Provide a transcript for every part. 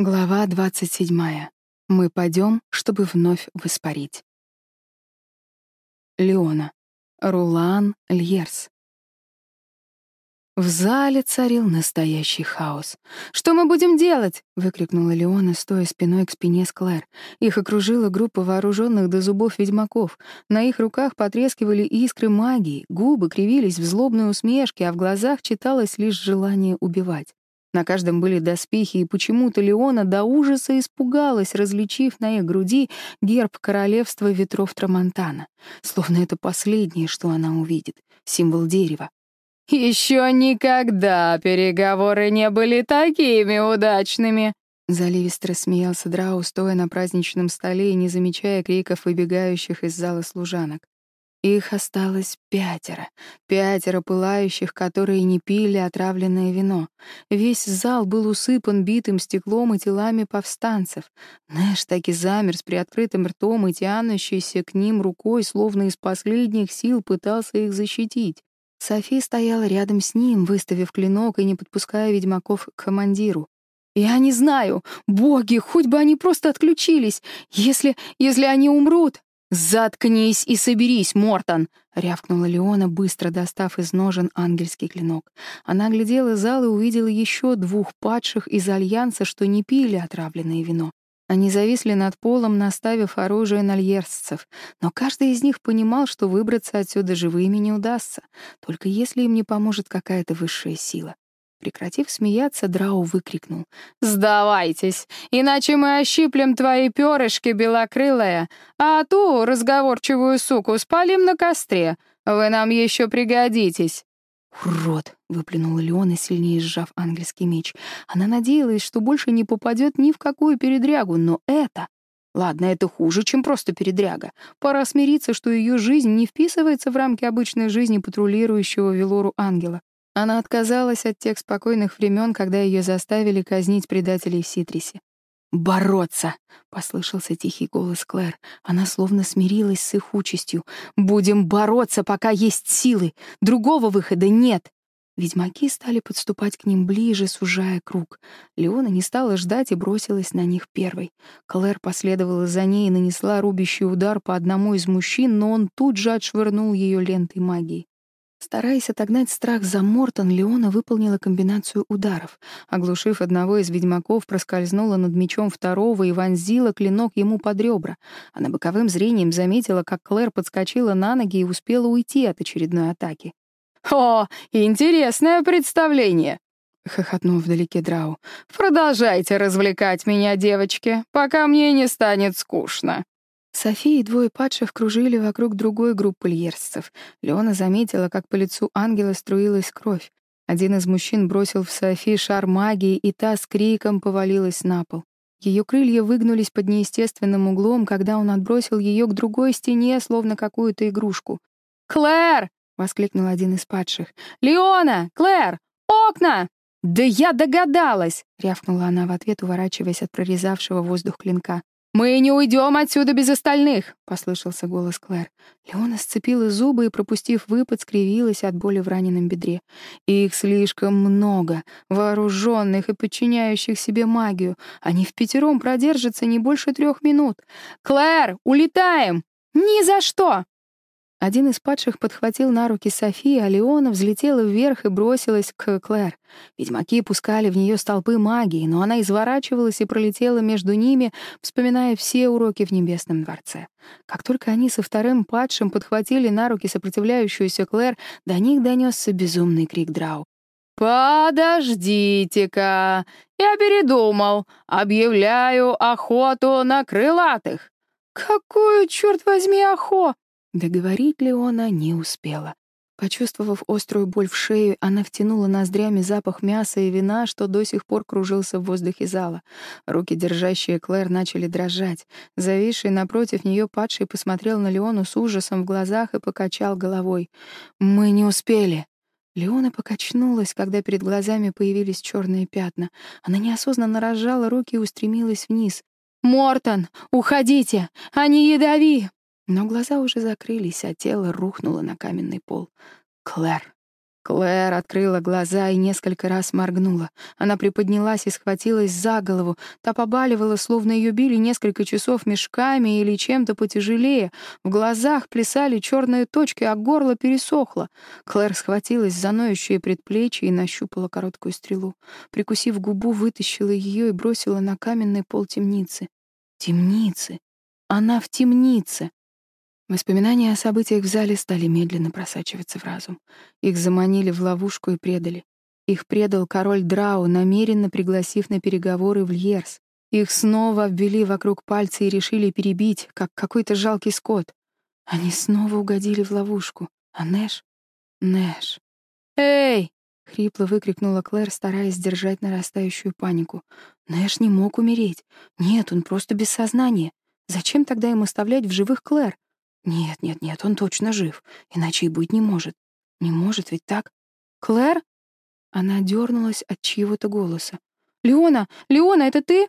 Глава 27. Мы пойдем, чтобы вновь воспарить. Леона. Рулан Льерс. В зале царил настоящий хаос. «Что мы будем делать?» — выкрикнула Леона, стоя спиной к спине Склэр. Их окружила группа вооруженных до зубов ведьмаков. На их руках потрескивали искры магии, губы кривились в злобной усмешке, а в глазах читалось лишь желание убивать. На каждом были доспехи, и почему-то Леона до ужаса испугалась, различив на их груди герб королевства ветров Трамонтана. Словно это последнее, что она увидит — символ дерева. «Еще никогда переговоры не были такими удачными!» Заливисто рассмеялся Драу, стоя на праздничном столе и не замечая криков выбегающих из зала служанок. Их осталось пятеро. Пятеро пылающих, которые не пили отравленное вино. Весь зал был усыпан битым стеклом и телами повстанцев. Нэш так и замер с приоткрытым ртом и тянущейся к ним рукой, словно из последних сил пытался их защитить. Софи стояла рядом с ним, выставив клинок и не подпуская ведьмаков к командиру. «Я не знаю! Боги, хоть бы они просто отключились! Если... если они умрут!»«Заткнись и соберись, Мортон!» — рявкнула Леона, быстро достав из ножен ангельский клинок. Она глядела зал и увидела еще двух падших из Альянса, что не пили отравленное вино. Они зависли над полом, наставив оружие на льерсцев, но каждый из них понимал, что выбраться отсюда живыми не удастся, только если им не поможет какая-то высшая сила. Прекратив смеяться, Драу выкрикнул. «Сдавайтесь, иначе мы ощиплем твои перышки, белокрылая, а ту разговорчивую суку спалим на костре. Вы нам еще пригодитесь». «Урод!» — выплюнула Леона, сильнее сжав ангельский меч. Она надеялась, что больше не попадет ни в какую передрягу, но это... Ладно, это хуже, чем просто передряга. Пора смириться, что ее жизнь не вписывается в рамки обычной жизни патрулирующего Велору ангела. Она отказалась от тех спокойных времен, когда ее заставили казнить предателей в Ситрисе. «Бороться!» — послышался тихий голос Клэр. Она словно смирилась с их участью. «Будем бороться, пока есть силы! Другого выхода нет!» Ведьмаки стали подступать к ним ближе, сужая круг. Леона не стала ждать и бросилась на них первой. Клэр последовала за ней и нанесла рубящий удар по одному из мужчин, но он тут же отшвырнул ее лентой магии. Стараясь отогнать страх за Мортон, Леона выполнила комбинацию ударов. Оглушив одного из ведьмаков, проскользнула над мечом второго и вонзила клинок ему под ребра. Она боковым зрением заметила, как Клэр подскочила на ноги и успела уйти от очередной атаки. «О, интересное представление!» — хохотнул вдалеке Драу. «Продолжайте развлекать меня, девочки, пока мне не станет скучно». София и двое падших кружили вокруг другой группы льерсцев. Леона заметила, как по лицу ангела струилась кровь. Один из мужчин бросил в Софи шар магии, и та с криком повалилась на пол. Ее крылья выгнулись под неестественным углом, когда он отбросил ее к другой стене, словно какую-то игрушку. «Клэр!» — воскликнул один из падших. «Леона! Клэр! Окна!» «Да я догадалась!» — рявкнула она в ответ, уворачиваясь от прорезавшего воздух клинка. «Мы не уйдем отсюда без остальных!» — послышался голос Клэр. Леона сцепила зубы и, пропустив выпад, скривилась от боли в раненом бедре. «Их слишком много, вооруженных и подчиняющих себе магию. Они в пятером продержатся не больше трех минут. Клэр, улетаем!» «Ни за что!» Один из падших подхватил на руки Софи, а Леона взлетела вверх и бросилась к Клэр. Ведьмаки пускали в нее столпы магии, но она изворачивалась и пролетела между ними, вспоминая все уроки в Небесном дворце. Как только они со вторым падшим подхватили на руки сопротивляющуюся Клэр, до них донесся безумный крик Драу. «Подождите-ка! Я передумал. Объявляю охоту на крылатых!» «Какую, черт возьми, охо?» Договорить Леона не успела. Почувствовав острую боль в шее, она втянула ноздрями запах мяса и вина, что до сих пор кружился в воздухе зала. Руки, держащие Клэр, начали дрожать. Зависший напротив нее падший посмотрел на Леону с ужасом в глазах и покачал головой. «Мы не успели!» Леона покачнулась, когда перед глазами появились черные пятна. Она неосознанно разжала руки и устремилась вниз. «Мортон, уходите! Они ядави!» Но глаза уже закрылись, а тело рухнуло на каменный пол. «Клэр!» Клэр открыла глаза и несколько раз моргнула. Она приподнялась и схватилась за голову. Та побаливала, словно ее били несколько часов мешками или чем-то потяжелее. В глазах плясали черные точки, а горло пересохло. Клэр схватилась за ноющие предплечья и нащупала короткую стрелу. Прикусив губу, вытащила ее и бросила на каменный пол темницы. Темницы! Она в темнице! Воспоминания о событиях в зале стали медленно просачиваться в разум. Их заманили в ловушку и предали. Их предал король Драу, намеренно пригласив на переговоры в Льерс. Их снова обвели вокруг пальца и решили перебить, как какой-то жалкий скот. Они снова угодили в ловушку. А Нэш? Нэш. «Эй!» — хрипло выкрикнула Клэр, стараясь сдержать нарастающую панику. Нэш не мог умереть. Нет, он просто без сознания. Зачем тогда ему оставлять в живых Клэр? Нет, нет, нет, он точно жив, иначе и быть не может. Не может ведь так? Клэр? Она дернулась от чьего-то голоса. Леона, Леона, это ты?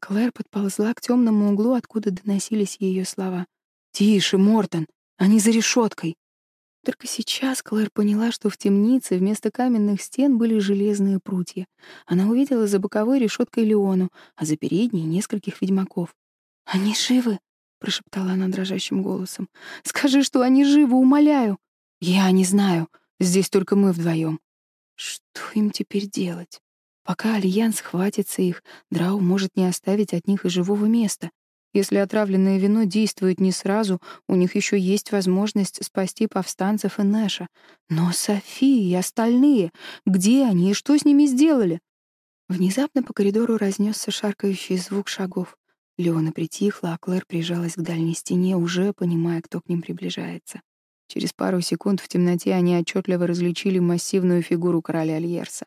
Клэр подползла к темному углу, откуда доносились ее слова. Тише, Мортон, они за решеткой. Только сейчас Клэр поняла, что в темнице вместо каменных стен были железные прутья. Она увидела за боковой решеткой Леону, а за передней — нескольких ведьмаков. «Они живы!» прошептала она дрожащим голосом. Скажи, что они живы, умоляю. Я не знаю. Здесь только мы вдвоем. Что им теперь делать? Пока альянс хватится их, Драу может не оставить от них и живого места. Если отравленное вино действует не сразу, у них еще есть возможность спасти повстанцев и Нэша. Но София и остальные, где они и что с ними сделали? Внезапно по коридору разнесся шаркающий звук шагов. Леона притихла, а Клэр прижалась к дальней стене, уже понимая, кто к ним приближается. Через пару секунд в темноте они отчетливо различили массивную фигуру короля Альерса.